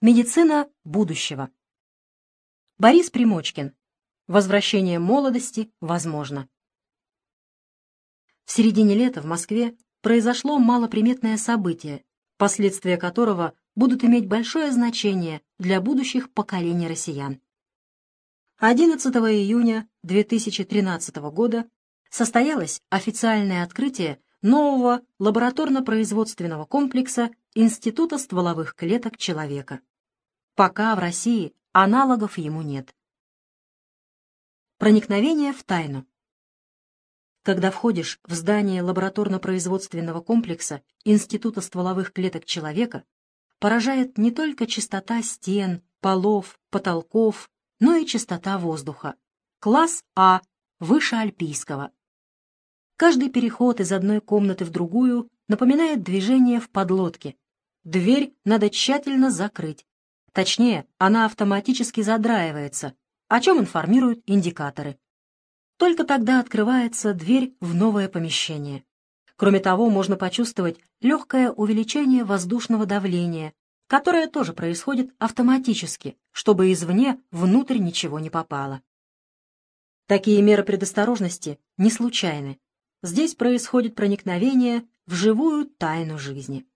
Медицина будущего. Борис Примочкин. Возвращение молодости возможно. В середине лета в Москве произошло малоприметное событие, последствия которого будут иметь большое значение для будущих поколений россиян. 11 июня 2013 года состоялось официальное открытие нового лабораторно-производственного комплекса Института стволовых клеток человека. Пока в России аналогов ему нет. Проникновение в тайну. Когда входишь в здание лабораторно-производственного комплекса Института стволовых клеток человека, поражает не только чистота стен, полов, потолков, но и чистота воздуха. Класс А, выше альпийского. Каждый переход из одной комнаты в другую напоминает движение в подлодке. Дверь надо тщательно закрыть. Точнее, она автоматически задраивается, о чем информируют индикаторы. Только тогда открывается дверь в новое помещение. Кроме того, можно почувствовать легкое увеличение воздушного давления, которое тоже происходит автоматически, чтобы извне внутрь ничего не попало. Такие меры предосторожности не случайны. Здесь происходит проникновение в живую тайну жизни.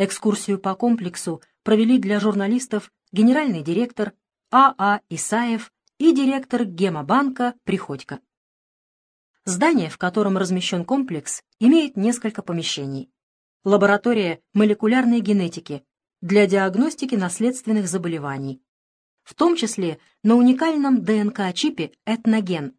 Экскурсию по комплексу провели для журналистов генеральный директор А.А. А Исаев и директор Гемобанка Приходько. Здание, в котором размещен комплекс, имеет несколько помещений. Лаборатория молекулярной генетики для диагностики наследственных заболеваний, в том числе на уникальном ДНК-чипе «Этноген»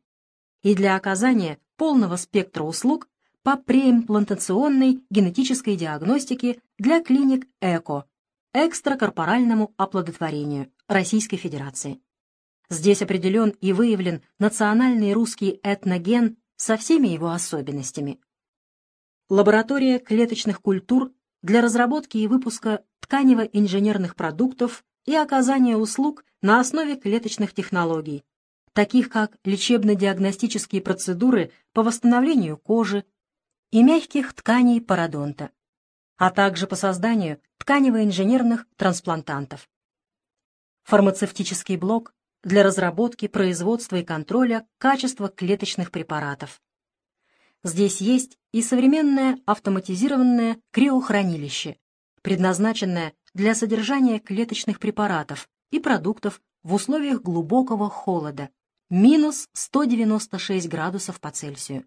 и для оказания полного спектра услуг по преимплантационной генетической диагностике для клиник ЭКО, экстракорпоральному оплодотворению Российской Федерации. Здесь определен и выявлен национальный русский этноген со всеми его особенностями. Лаборатория клеточных культур для разработки и выпуска тканево-инженерных продуктов и оказания услуг на основе клеточных технологий, таких как лечебно-диагностические процедуры по восстановлению кожи и мягких тканей пародонта, а также по созданию тканево-инженерных трансплантантов. Фармацевтический блок для разработки, производства и контроля качества клеточных препаратов. Здесь есть и современное автоматизированное криохранилище, предназначенное для содержания клеточных препаратов и продуктов в условиях глубокого холода, минус 196 градусов по Цельсию.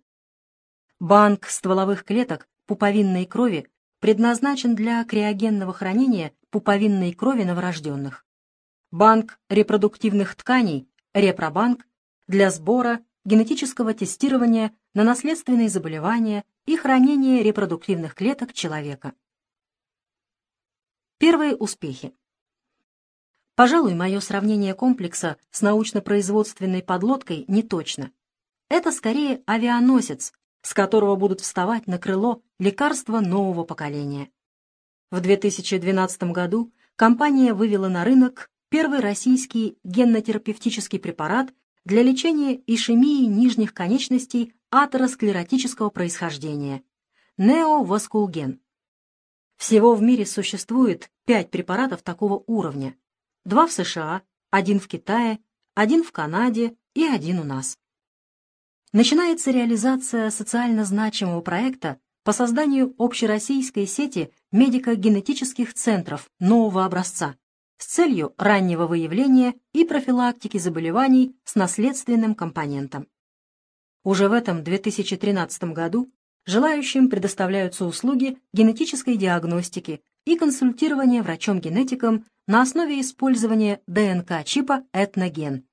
Банк стволовых клеток пуповинной крови предназначен для криогенного хранения пуповинной крови новорожденных. Банк репродуктивных тканей, репробанк, для сбора, генетического тестирования на наследственные заболевания и хранения репродуктивных клеток человека. Первые успехи. Пожалуй, мое сравнение комплекса с научно-производственной подлодкой не точно. Это скорее авианосец, с которого будут вставать на крыло лекарства нового поколения. В 2012 году компания вывела на рынок первый российский геннотерапевтический препарат для лечения ишемии нижних конечностей атеросклеротического происхождения – неоваскулген. Всего в мире существует пять препаратов такого уровня, два в США, один в Китае, один в Канаде и один у нас. Начинается реализация социально значимого проекта по созданию общероссийской сети медико-генетических центров нового образца с целью раннего выявления и профилактики заболеваний с наследственным компонентом. Уже в этом 2013 году желающим предоставляются услуги генетической диагностики и консультирования врачом-генетиком на основе использования ДНК-чипа «Этноген».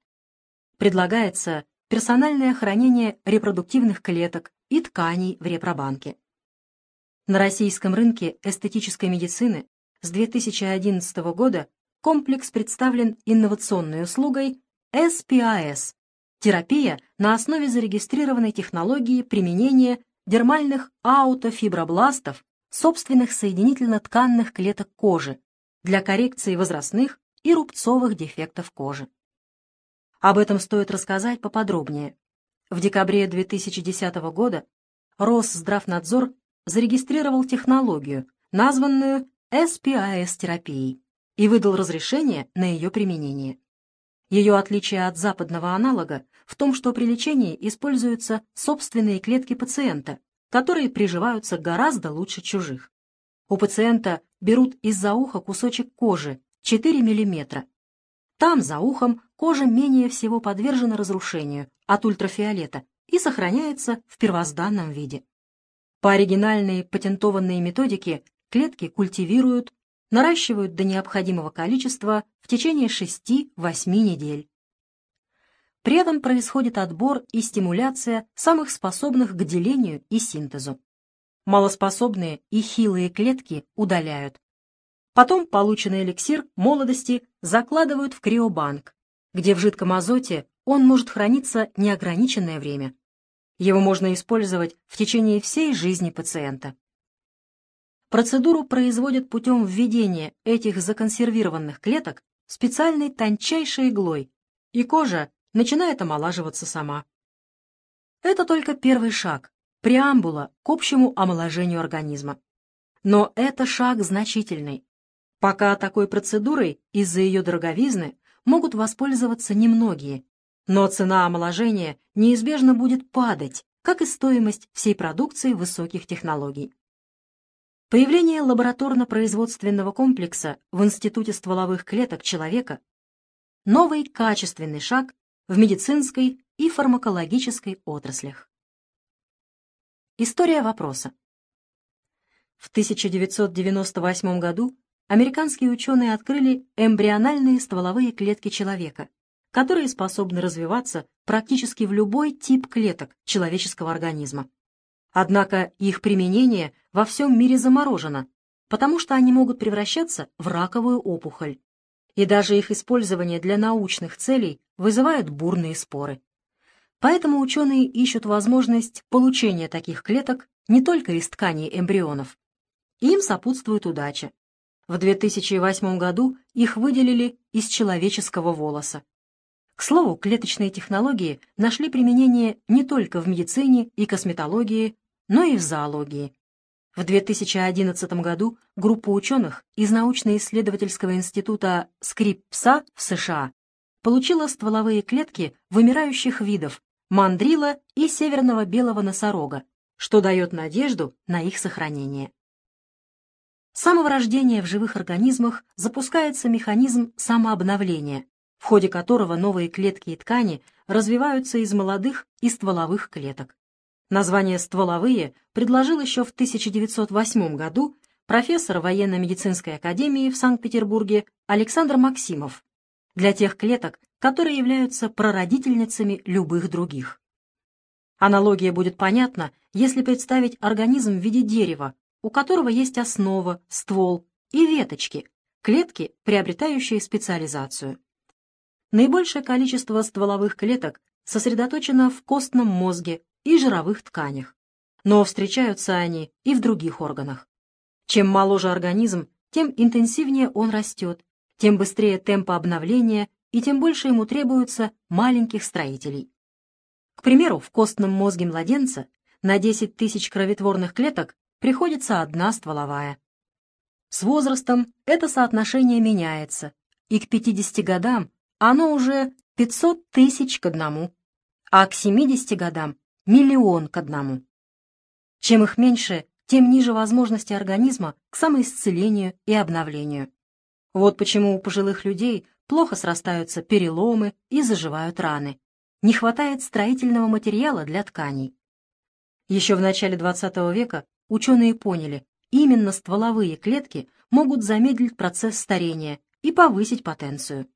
Предлагается персональное хранение репродуктивных клеток и тканей в репробанке. На российском рынке эстетической медицины с 2011 года комплекс представлен инновационной услугой SPAS – терапия на основе зарегистрированной технологии применения дермальных аутофибробластов собственных соединительно-тканных клеток кожи для коррекции возрастных и рубцовых дефектов кожи. Об этом стоит рассказать поподробнее. В декабре 2010 года Росздравнадзор зарегистрировал технологию, названную SPAS-терапией, и выдал разрешение на ее применение. Ее отличие от западного аналога в том, что при лечении используются собственные клетки пациента, которые приживаются гораздо лучше чужих. У пациента берут из-за уха кусочек кожи 4 мм. Там, за ухом, кожа менее всего подвержена разрушению от ультрафиолета и сохраняется в первозданном виде. По оригинальной патентованной методике клетки культивируют, наращивают до необходимого количества в течение 6-8 недель. При этом происходит отбор и стимуляция самых способных к делению и синтезу. Малоспособные и хилые клетки удаляют. Потом полученный эликсир молодости закладывают в криобанк, где в жидком азоте он может храниться неограниченное время. Его можно использовать в течение всей жизни пациента. Процедуру производят путем введения этих законсервированных клеток специальной тончайшей иглой, и кожа начинает омолаживаться сама. Это только первый шаг, преамбула к общему омоложению организма. Но это шаг значительный. Пока такой процедурой из-за ее дороговизны могут воспользоваться немногие, но цена омоложения неизбежно будет падать, как и стоимость всей продукции высоких технологий. Появление лабораторно-производственного комплекса в Институте стволовых клеток человека – новый качественный шаг в медицинской и фармакологической отраслях. История вопроса. В 1998 году американские ученые открыли эмбриональные стволовые клетки человека, которые способны развиваться практически в любой тип клеток человеческого организма. Однако их применение во всем мире заморожено, потому что они могут превращаться в раковую опухоль. И даже их использование для научных целей вызывает бурные споры. Поэтому ученые ищут возможность получения таких клеток не только из тканей эмбрионов. Им сопутствует удача. В 2008 году их выделили из человеческого волоса. К слову, клеточные технологии нашли применение не только в медицине и косметологии, но и в зоологии. В 2011 году группа ученых из научно-исследовательского института Скриппса в США получила стволовые клетки вымирающих видов мандрила и северного белого носорога, что дает надежду на их сохранение. С самого рождения в живых организмах запускается механизм самообновления, в ходе которого новые клетки и ткани развиваются из молодых и стволовых клеток. Название «стволовые» предложил еще в 1908 году профессор военно-медицинской академии в Санкт-Петербурге Александр Максимов для тех клеток, которые являются прародительницами любых других. Аналогия будет понятна, если представить организм в виде дерева, у которого есть основа, ствол и веточки, клетки, приобретающие специализацию. Наибольшее количество стволовых клеток сосредоточено в костном мозге и жировых тканях, но встречаются они и в других органах. Чем моложе организм, тем интенсивнее он растет, тем быстрее темпы обновления и тем больше ему требуется маленьких строителей. К примеру, в костном мозге младенца на 10 тысяч кроветворных клеток приходится одна стволовая. С возрастом это соотношение меняется, и к 50 годам оно уже 500 тысяч к одному, а к 70 годам — миллион к одному. Чем их меньше, тем ниже возможности организма к самоисцелению и обновлению. Вот почему у пожилых людей плохо срастаются переломы и заживают раны. Не хватает строительного материала для тканей. Еще в начале XX века ученые поняли, именно стволовые клетки могут замедлить процесс старения и повысить потенцию.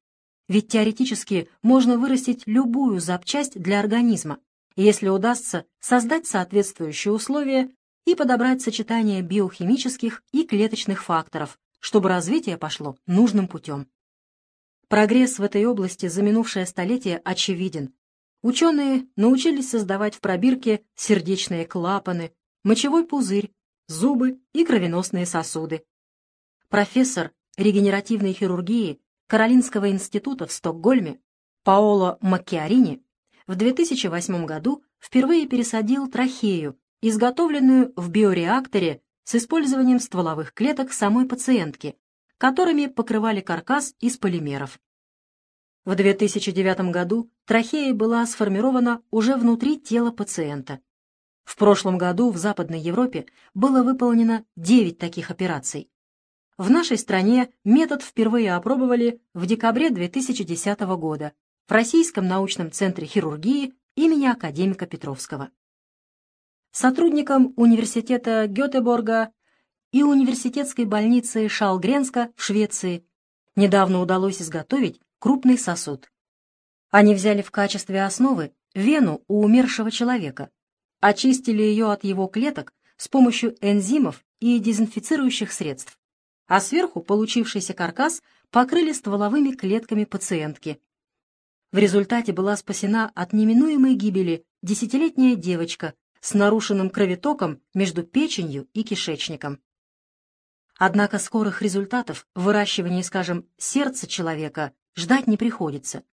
Ведь теоретически можно вырастить любую запчасть для организма, если удастся создать соответствующие условия и подобрать сочетание биохимических и клеточных факторов, чтобы развитие пошло нужным путем. Прогресс в этой области за минувшее столетие очевиден. Ученые научились создавать в пробирке сердечные клапаны, мочевой пузырь, зубы и кровеносные сосуды. Профессор регенеративной хирургии Каролинского института в Стокгольме Паоло Маккиарини в 2008 году впервые пересадил трахею, изготовленную в биореакторе с использованием стволовых клеток самой пациентки, которыми покрывали каркас из полимеров. В 2009 году трахея была сформирована уже внутри тела пациента. В прошлом году в Западной Европе было выполнено 9 таких операций. В нашей стране метод впервые опробовали в декабре 2010 года в Российском научном центре хирургии имени академика Петровского. Сотрудникам университета Гетеборга и университетской больницы Шалгренска в Швеции недавно удалось изготовить крупный сосуд. Они взяли в качестве основы вену у умершего человека, очистили ее от его клеток с помощью энзимов и дезинфицирующих средств, а сверху получившийся каркас покрыли стволовыми клетками пациентки. В результате была спасена от неминуемой гибели десятилетняя девочка с нарушенным кровотоком между печенью и кишечником. Однако скорых результатов в выращивании, скажем, сердца человека ждать не приходится.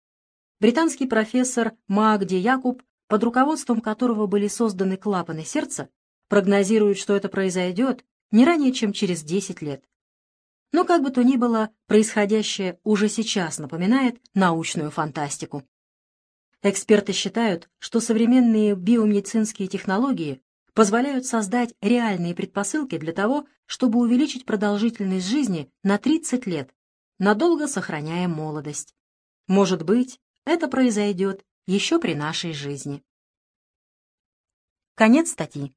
Британский профессор Магди Якуб, под руководством которого были созданы клапаны сердца, прогнозирует, что это произойдет не ранее, чем через 10 лет. Но как бы то ни было, происходящее уже сейчас напоминает научную фантастику. Эксперты считают, что современные биомедицинские технологии позволяют создать реальные предпосылки для того, чтобы увеличить продолжительность жизни на 30 лет, надолго сохраняя молодость. Может быть, это произойдет еще при нашей жизни. Конец статьи.